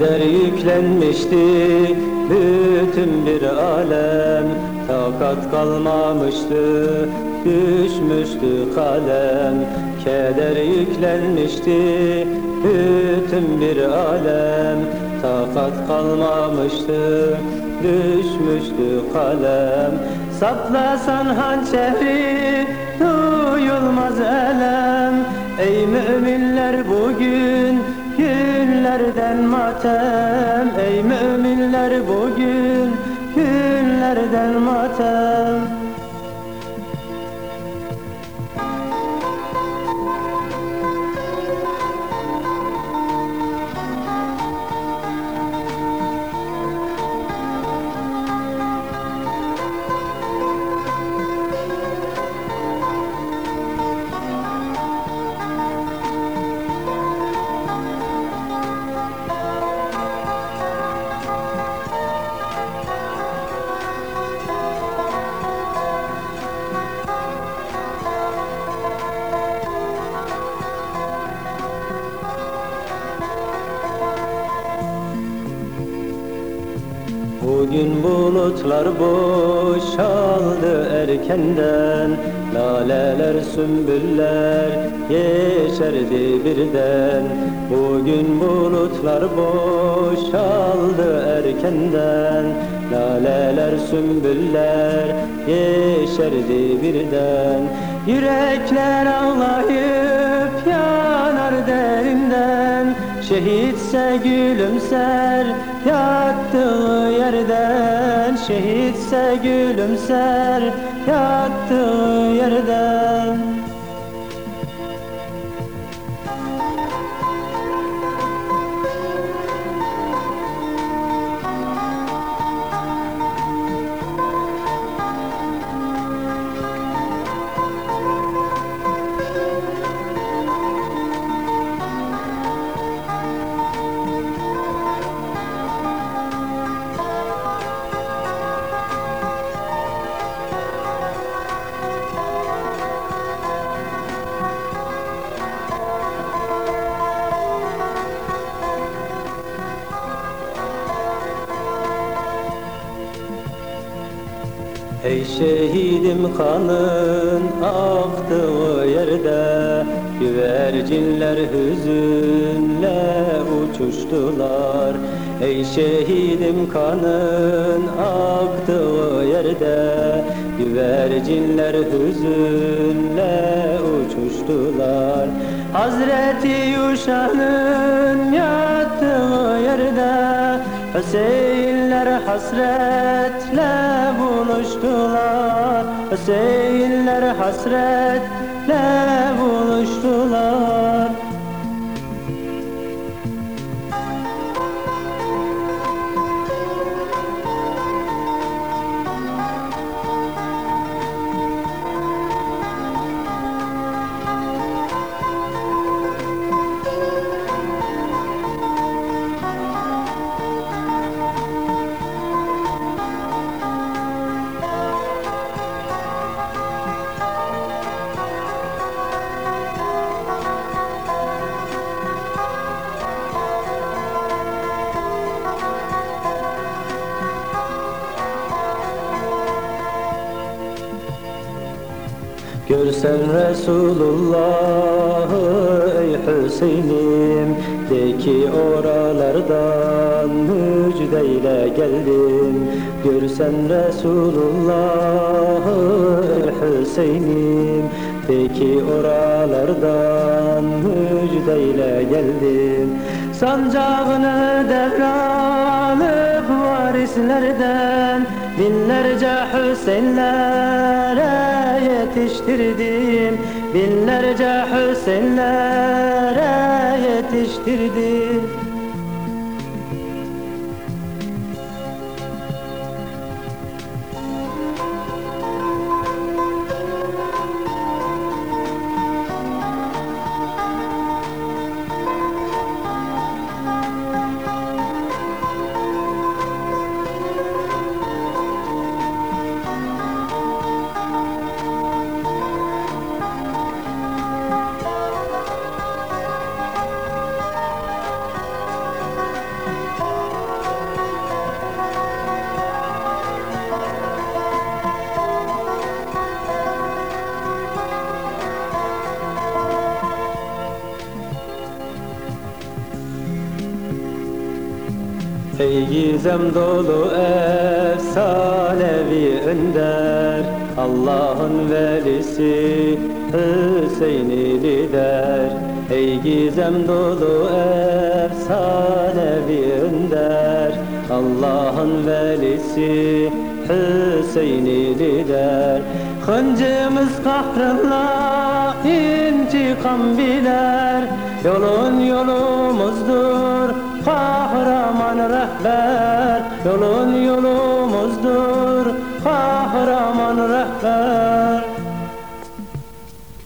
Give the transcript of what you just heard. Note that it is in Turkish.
Keder yüklenmişti bütün bir alem. Takat kalmamıştı düşmüştü kalem. Keder yüklenmişti bütün bir alem. Takat kalmamıştı düşmüştü kalem. Saplasan hançeri duyulmaz elem. Ey müminler bugün günlerden matem Ey müminler bugün günlerden matem Bugün bulutlar boşaldı erkenden. Laleler sümbüller yeşerdi birden. Bugün bulutlar boşaldı erkenden. Laleler sümbüller yeşerdi birden. Yürekler ağlayıp yanar derinden Şehitse gülümser yattığı yerden. Şehitse gülümser yattığı yerden Ey şehidim kanın aktığı yerde. Güvercinler hüzünle uçuştular. Ey şehidim kanın aktığı yerde. Güvercinler hüzünle uçuştular. Hazreti Yuşa'nın yattığı yerde Hüseyinler hasretle buluştular. Hüseyinler hasretle buluştular Görsen Resulullah'ı ey Hüseyin'im De ki oralardan müjdeyle geldim. Görsen Resulullah'ı ey Hüseyin'im De ki oralardan müjdeyle geldim. Sancağını devranıp varislerden Binlerce Hüseyinlere yetiştirdim. Binlerce Hüseyinlere yetiştirdim Ey gizem dolu efsanevi önder. Allah'ın velisi Hüseyin'i lider. Ey gizem dolu efsanevi önder. Allah'ın velisi Hüseyin'i lider. Hıncımız kahrınla intikam biler. Yolun yolumuzdur kahraman rehber Yolun yolumuzdur. Kahraman rehber